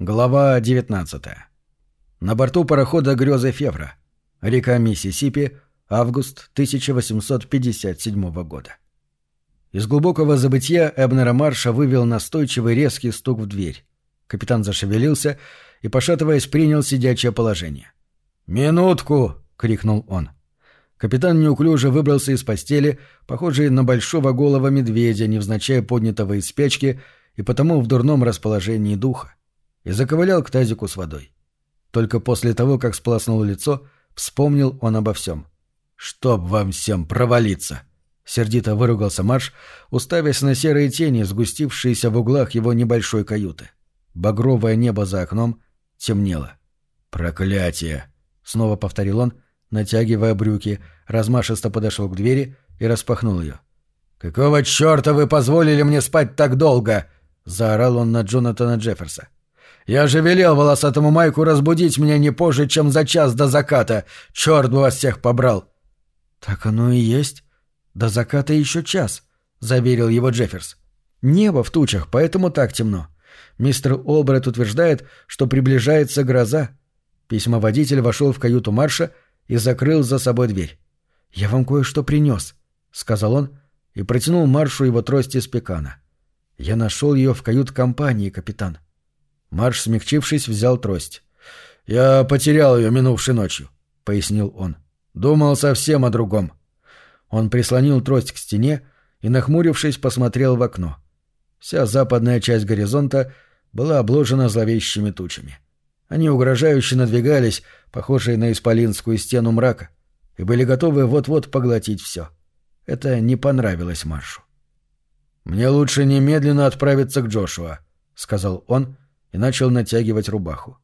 Глава 19. На борту парохода «Грёзы Февра». Река Миссисипи. Август 1857 года. Из глубокого забытия Эбнера Марша вывел настойчивый резкий стук в дверь. Капитан зашевелился и, пошатываясь, принял сидячее положение. «Минутку!» — крикнул он. Капитан неуклюже выбрался из постели, похожий на большого голого медведя, невзначай поднятого из спячки и потому в дурном расположении духа, и заковылял к тазику с водой. Только после того, как сполоснул лицо, вспомнил он обо всем. «Чтоб вам всем провалиться!» Сердито выругался Марш, уставясь на серые тени, сгустившиеся в углах его небольшой каюты. Багровое небо за окном темнело. «Проклятие!» — снова повторил он, натягивая брюки, размашисто подошел к двери и распахнул ее. «Какого черта вы позволили мне спать так долго?» — заорал он на Джонатана Джефферса. «Я же велел волосатому Майку разбудить меня не позже, чем за час до заката. Черт бы вас всех побрал!» «Так оно и есть. До заката еще час», — заверил его Джефферс. «Небо в тучах, поэтому так темно. Мистер Олбрет утверждает, что приближается гроза». Письмоводитель вошел в каюту Марша и закрыл за собой дверь. «Я вам кое-что принес», — сказал он и протянул Маршу его трость из пекана. «Я нашел ее в кают-компании, капитан». Марш, смягчившись, взял трость. «Я потерял ее минувшей ночью», — пояснил он. «Думал совсем о другом». Он прислонил трость к стене и, нахмурившись, посмотрел в окно. Вся западная часть горизонта была обложена зловещими тучами. Они угрожающе надвигались, похожие на исполинскую стену мрака, и были готовы вот-вот поглотить все. Это не понравилось Маршу. «Мне лучше немедленно отправиться к Джошуа», — сказал он и начал натягивать рубаху.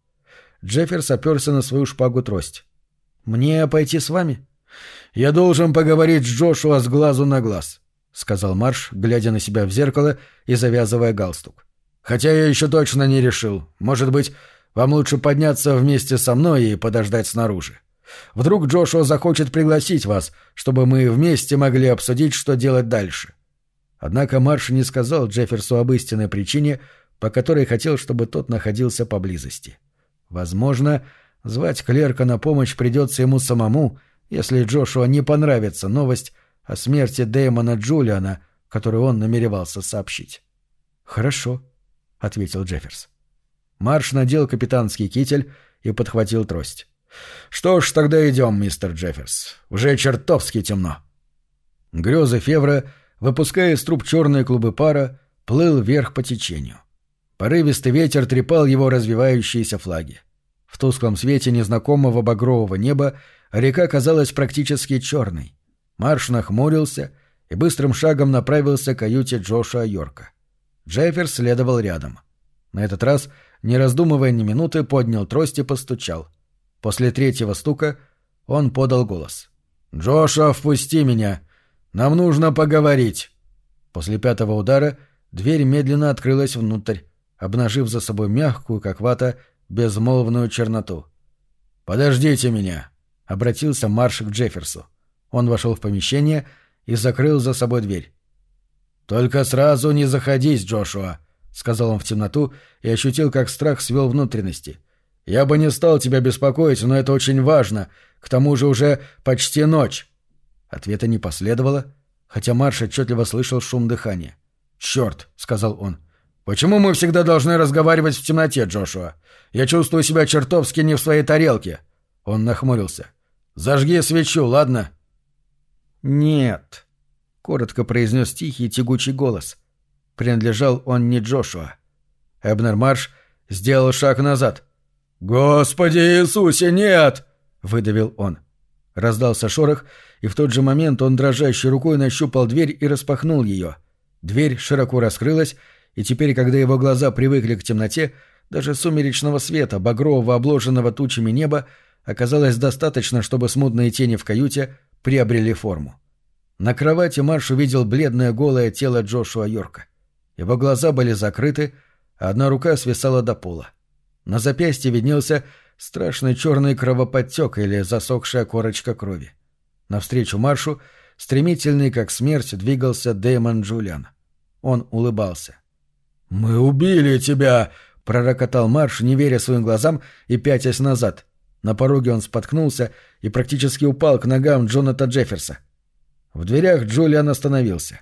Джефферс оперся на свою шпагу-трость. «Мне пойти с вами?» «Я должен поговорить с Джошуа с глазу на глаз», — сказал Марш, глядя на себя в зеркало и завязывая галстук. «Хотя я еще точно не решил. Может быть, вам лучше подняться вместе со мной и подождать снаружи. Вдруг Джошуа захочет пригласить вас, чтобы мы вместе могли обсудить, что делать дальше». Однако Марш не сказал Джефферсу об истинной причине, по которой хотел, чтобы тот находился поблизости. Возможно, звать клерка на помощь придется ему самому, если Джошуа не понравится новость о смерти Дэймона Джулиана, которую он намеревался сообщить. «Хорошо», — ответил Джефферс. Марш надел капитанский китель и подхватил трость. «Что ж, тогда идем, мистер Джефферс. Уже чертовски темно». Грезы Февра, выпуская из труб черные клубы пара, плыл вверх по течению. Порывистый ветер трепал его развивающиеся флаги. В тусклом свете незнакомого багрового неба река казалась практически черной. Марш нахмурился и быстрым шагом направился к каюте Джошуа Йорка. Джефферс следовал рядом. На этот раз, не раздумывая ни минуты, поднял трость и постучал. После третьего стука он подал голос. «Джошуа, впусти меня! Нам нужно поговорить!» После пятого удара дверь медленно открылась внутрь, обнажив за собой мягкую, как вата, безмолвную черноту. «Подождите меня!» — обратился Марш к Джефферсу. Он вошел в помещение и закрыл за собой дверь. «Только сразу не заходись, Джошуа!» — сказал он в темноту и ощутил, как страх свел внутренности. «Я бы не стал тебя беспокоить, но это очень важно. К тому же уже почти ночь». Ответа не последовало, хотя Марш отчетливо слышал шум дыхания. «Черт!» — сказал он. «Почему мы всегда должны разговаривать в темноте, Джошуа? Я чувствую себя чертовски не в своей тарелке». Он нахмурился. «Зажги свечу, ладно?» «Нет», — коротко произнес тихий тягучий голос. Принадлежал он не Джошуа. Эбнер Марш сделал шаг назад. «Господи Иисусе, нет!» — выдавил он. Раздался шорох, и в тот же момент он дрожащей рукой нащупал дверь и распахнул ее. Дверь широко раскрылась, и теперь, когда его глаза привыкли к темноте, даже сумеречного света, багрового обложенного тучами неба, оказалось достаточно, чтобы смутные тени в каюте приобрели форму. На кровати Марш увидел бледное голое тело Джошуа Йорка. Его глаза были закрыты, а одна рука свисала до пола. На запястье виднелся страшный черный кровоподтек или засохшая корочка крови. Навстречу Маршу, стремительный как смерть, двигался Дэймон Джулиан. Он улыбался. «Мы убили тебя! — пророкотал Марш, не веря своим глазам и пятясь назад. На пороге он споткнулся и практически упал к ногам Джоната Джефферса. В дверях Джулиан остановился.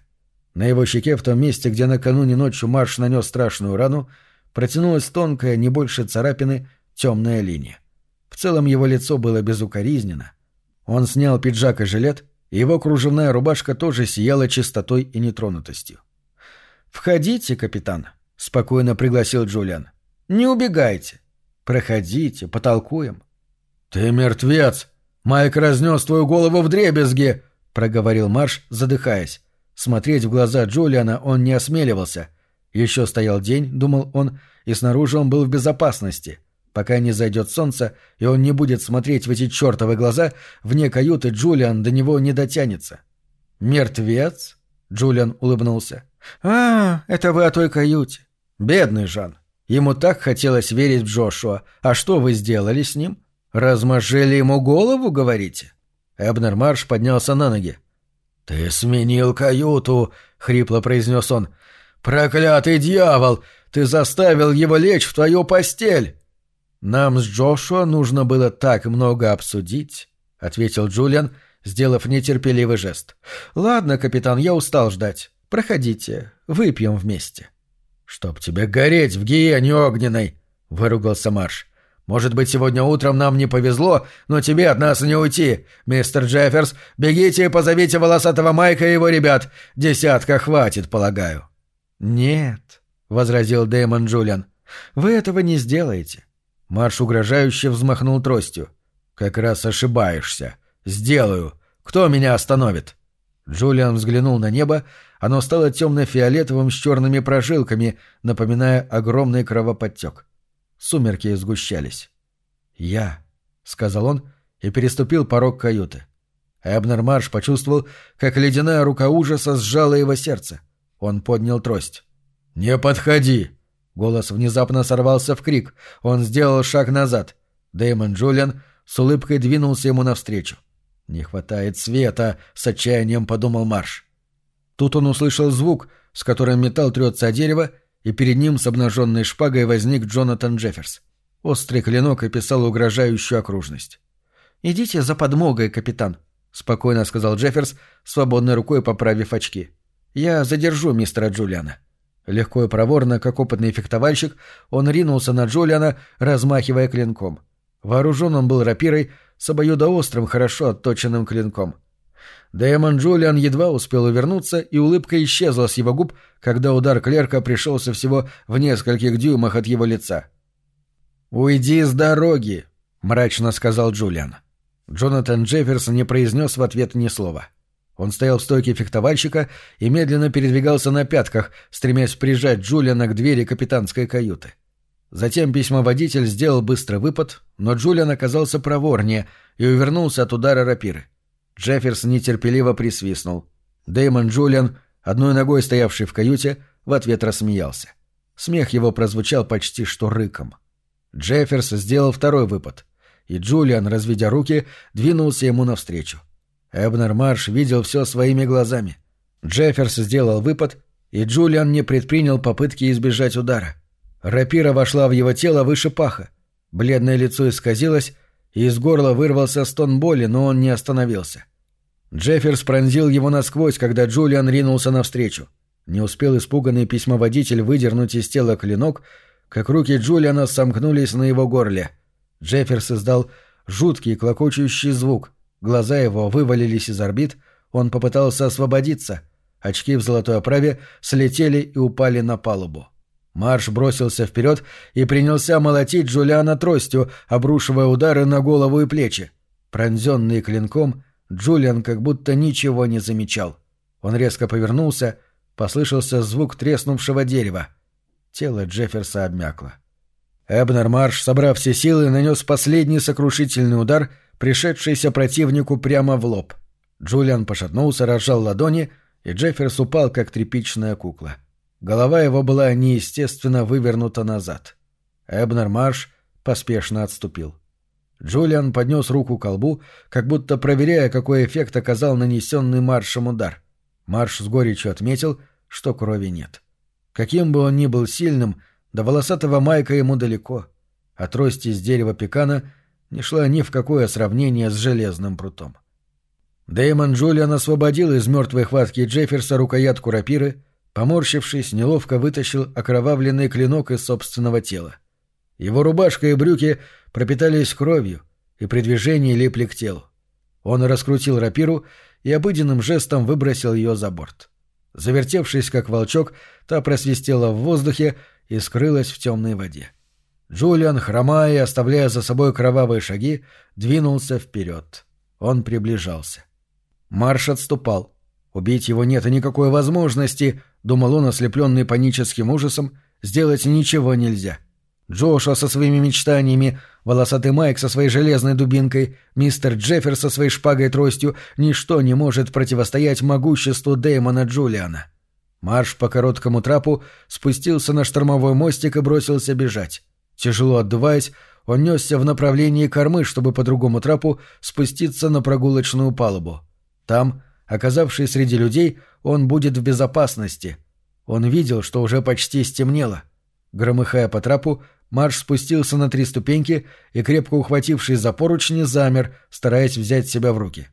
На его щеке, в том месте, где накануне ночью Марш нанес страшную рану, протянулась тонкая, не больше царапины, темная линия. В целом его лицо было безукоризненно. Он снял пиджак и жилет, и его кружевная рубашка тоже сияла чистотой и нетронутостью. «Входите, капитан», — спокойно пригласил Джулиан. «Не убегайте. Проходите, потолкуем». «Ты мертвец! Майк разнес твою голову в дребезги!» — проговорил Марш, задыхаясь. Смотреть в глаза Джулиана он не осмеливался. Еще стоял день, думал он, и снаружи он был в безопасности. Пока не зайдет солнце, и он не будет смотреть в эти чертовы глаза, вне каюты Джулиан до него не дотянется. «Мертвец?» — Джулиан улыбнулся. «А, это вы о той каюте. Бедный Жан. Ему так хотелось верить в Джошуа. А что вы сделали с ним? Размажели ему голову, говорите?» Эбнер Марш поднялся на ноги. «Ты сменил каюту», — хрипло произнес он. «Проклятый дьявол! Ты заставил его лечь в твою постель!» «Нам с Джошуа нужно было так много обсудить», — ответил Джулиан, сделав нетерпеливый жест. «Ладно, капитан, я устал ждать. Проходите, выпьем вместе». «Чтоб тебе гореть в гиене огненной!» — выругался Марш. «Может быть, сегодня утром нам не повезло, но тебе от нас не уйти. Мистер Джефферс, бегите и позовите волосатого Майка и его ребят. Десятка хватит, полагаю». «Нет», — возразил Дэймон Джулиан, — «вы этого не сделаете. Марш угрожающе взмахнул тростью. «Как раз ошибаешься. Сделаю. Кто меня остановит?» Джулиан взглянул на небо, оно стало темно-фиолетовым с черными прожилками, напоминая огромный кровоподтек. Сумерки сгущались. «Я», — сказал он и переступил порог каюты. Эбнер Марш почувствовал, как ледяная рука ужаса сжала его сердце. Он поднял трость. «Не подходи!» Голос внезапно сорвался в крик. Он сделал шаг назад. Дэймон Джулиан с улыбкой двинулся ему навстречу. «Не хватает света!» — с отчаянием подумал Марш. Тут он услышал звук, с которым металл трется о дерево, и перед ним с обнаженной шпагой возник Джонатан Джефферс. Острый клинок описал угрожающую окружность. «Идите за подмогой, капитан», — спокойно сказал Джефферс, свободной рукой поправив очки. «Я задержу мистера Джулиана». Легко и проворно, как опытный фехтовальщик, он ринулся на Джулиана, размахивая клинком. Вооружен он был рапирой с обоюдоострым, хорошо отточенным клинком. Дэймон Джулиан едва успел увернуться, и улыбка исчезла с его губ, когда удар клерка пришелся всего в нескольких дюймах от его лица. «Уйди с дороги!» — мрачно сказал Джулиан. Джонатан Джефферсон не произнес в ответ ни слова. — он стоял в стойке фехтовальщика и медленно передвигался на пятках, стремясь прижать Джулиана к двери капитанской каюты. Затем письмоводитель сделал быстрый выпад, но Джулиан оказался проворнее и увернулся от удара рапиры. Джефферс нетерпеливо присвистнул. Дэймон Джулиан, одной ногой стоявший в каюте, в ответ рассмеялся. Смех его прозвучал почти что рыком. Джефферс сделал второй выпад, и Джулиан, разведя руки, двинулся ему навстречу. — Эбнер Марш видел все своими глазами. Джефферс сделал выпад, и Джулиан не предпринял попытки избежать удара. Рапира вошла в его тело выше паха. Бледное лицо исказилось, из горла вырвался стон боли, но он не остановился. Джефферс пронзил его насквозь, когда Джулиан ринулся навстречу. Не успел испуганный письмоводитель выдернуть из тела клинок, как руки Джулиана сомкнулись на его горле. Джефферс издал жуткий клокочущий звук — Глаза его вывалились из орбит, он попытался освободиться. Очки в золотой оправе слетели и упали на палубу. Марш бросился вперед и принялся молотить Джулиана тростью, обрушивая удары на голову и плечи. Пронзенный клинком, Джулиан как будто ничего не замечал. Он резко повернулся, послышался звук треснувшего дерева. Тело Джефферса обмякло. Эбнер Марш, собрав все силы, нанес последний сокрушительный удар — пришедшийся противнику прямо в лоб. Джулиан пошатнулся, разжал ладони, и Джефферс упал, как тряпичная кукла. Голова его была неестественно вывернута назад. Эбнер Марш поспешно отступил. Джулиан поднес руку к колбу, как будто проверяя, какой эффект оказал нанесенный Маршем удар. Марш с горечью отметил, что крови нет. Каким бы он ни был сильным, До волосатого майка ему далеко, а трость из дерева пекана не шла ни в какое сравнение с железным прутом. Дэймон Джулиан освободил из мертвой хватки Джефферса рукоятку рапиры, поморщившись, неловко вытащил окровавленный клинок из собственного тела. Его рубашка и брюки пропитались кровью и при движении липли к телу. Он раскрутил рапиру и обыденным жестом выбросил ее за борт. Завертевшись, как волчок, та просвистела в воздухе и скрылась в темной воде. Джулиан, хромая и оставляя за собой кровавые шаги, двинулся вперед. Он приближался. Марш отступал. Убить его нет никакой возможности, думал он, ослепленный паническим ужасом, сделать ничего нельзя. — Джошуа со своими мечтаниями, волосатый Майк со своей железной дубинкой, мистер Джеффер со своей шпагой-тростью — ничто не может противостоять могуществу Дэймона Джулиана. Марш по короткому трапу спустился на штормовой мостик и бросился бежать. Тяжело отдуваясь, он несся в направлении кормы, чтобы по другому трапу спуститься на прогулочную палубу. Там, оказавшись среди людей, он будет в безопасности. Он видел, что уже почти стемнело. Громыхая по трапу, Марш спустился на три ступеньки и, крепко ухватившись за поручни, замер, стараясь взять себя в руки.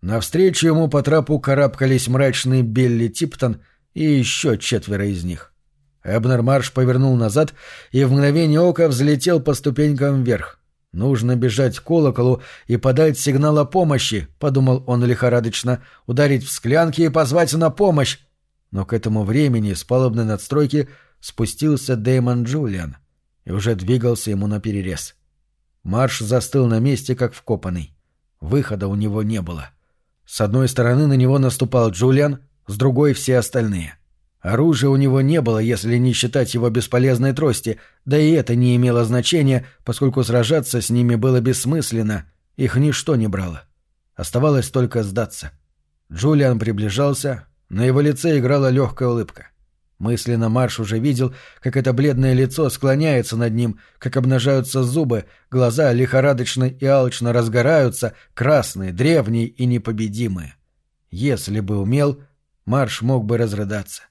Навстречу ему по трапу карабкались мрачный Билли Типтон и еще четверо из них. Эбнер Марш повернул назад и в мгновение ока взлетел по ступенькам вверх. «Нужно бежать к колоколу и подать сигнал о помощи», — подумал он лихорадочно, — «ударить в склянки и позвать на помощь». Но к этому времени с палубной надстройки спустился Дэймон Джулиан и уже двигался ему на перерез. Марш застыл на месте, как вкопанный. Выхода у него не было. С одной стороны на него наступал Джулиан, с другой — все остальные. Оружия у него не было, если не считать его бесполезной трости, да и это не имело значения, поскольку сражаться с ними было бессмысленно, их ничто не брало. Оставалось только сдаться. Джулиан приближался, на его лице играла легкая улыбка. Мысленно Марш уже видел, как это бледное лицо склоняется над ним, как обнажаются зубы, глаза лихорадочно и алчно разгораются, красные, древние и непобедимые. Если бы умел, Марш мог бы разрыдаться.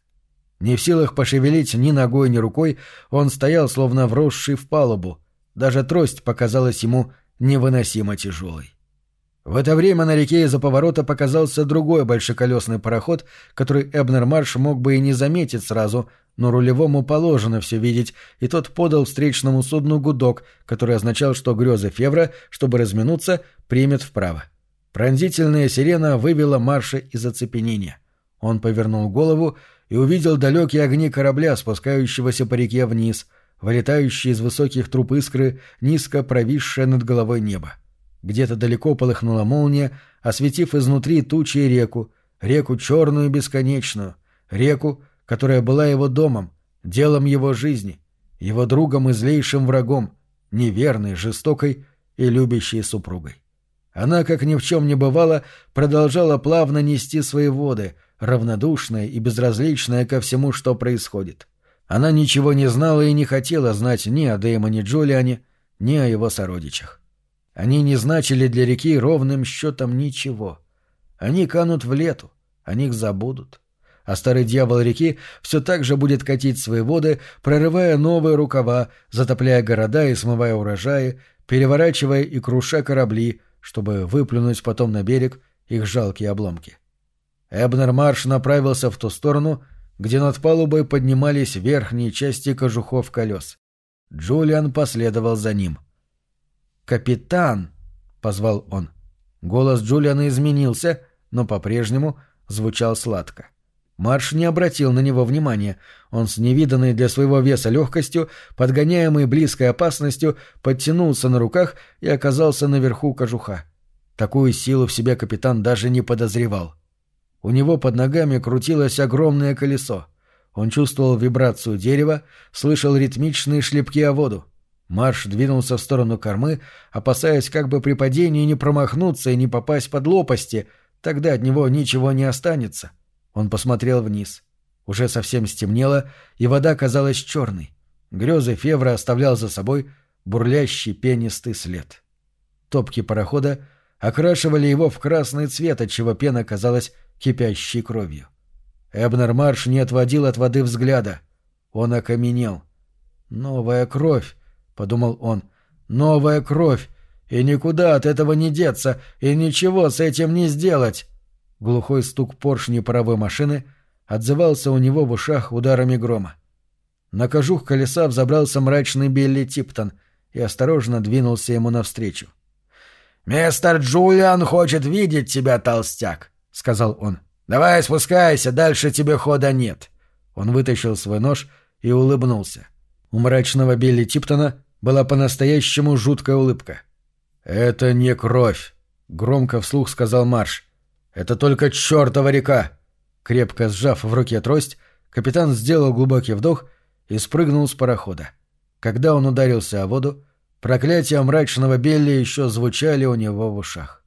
Не в силах пошевелить ни ногой, ни рукой, он стоял, словно вросший в палубу. Даже трость показалась ему невыносимо тяжелой. В это время на реке из-за поворота показался другой большеколесный пароход, который Эбнер Марш мог бы и не заметить сразу, но рулевому положено все видеть, и тот подал встречному судну гудок, который означал, что грезы Февра, чтобы разминуться, примет вправо. Пронзительная сирена вывела Марша из оцепенения. Он повернул голову и увидел далекие огни корабля, спускающегося по реке вниз, вылетающие из высоких труб искры, низко провисшее над головой небо. Где-то далеко полыхнула молния, осветив изнутри тучи и реку, реку черную бесконечную, реку, которая была его домом, делом его жизни, его другом и злейшим врагом, неверной, жестокой и любящей супругой. Она, как ни в чем не бывало, продолжала плавно нести свои воды, равнодушная и безразличная ко всему, что происходит. Она ничего не знала и не хотела знать ни о Дэймоне Джулиане, ни о его сородичах. Они не значили для реки ровным счетом ничего. Они канут в лету, о них забудут. А старый дьявол реки все так же будет катить свои воды, прорывая новые рукава, затопляя города и смывая урожаи, переворачивая и круша корабли, чтобы выплюнуть потом на берег их жалкие обломки. Эбнер Марш направился в ту сторону, где над палубой поднимались верхние части кожухов колес. Джулиан последовал за ним — «Капитан!» — позвал он. Голос Джулиана изменился, но по-прежнему звучал сладко. Марш не обратил на него внимания. Он с невиданной для своего веса легкостью, подгоняемый близкой опасностью, подтянулся на руках и оказался наверху кожуха. Такую силу в себе капитан даже не подозревал. У него под ногами крутилось огромное колесо. Он чувствовал вибрацию дерева, слышал ритмичные шлепки о воду. Марш двинулся в сторону кормы, опасаясь как бы при падении не промахнуться и не попасть под лопасти, тогда от него ничего не останется. Он посмотрел вниз. Уже совсем стемнело, и вода казалась черной. Грезы Февра оставлял за собой бурлящий пенистый след. Топки парохода окрашивали его в красный цвет, отчего пена казалась кипящей кровью. Эбнер Марш не отводил от воды взгляда. Он окаменел — «Новая кровь», — подумал он, — «новая кровь, и никуда от этого не деться, и ничего с этим не сделать». Глухой стук поршней паровой машины отзывался у него в ушах ударами грома. На кожух колеса взобрался мрачный Билли Типтон и осторожно двинулся ему навстречу. «Мистер Джулиан хочет видеть тебя, толстяк», — сказал он. «Давай спускайся, дальше тебе хода нет». Он вытащил свой нож и улыбнулся. У мрачного Билли Типтона была по-настоящему жуткая улыбка. «Это не кровь», — громко вслух сказал Марш. «Это только чертова река!» Крепко сжав в руке трость, капитан сделал глубокий вдох и спрыгнул с парохода. Когда он ударился о воду, проклятия мрачного Билли еще звучали у него в ушах.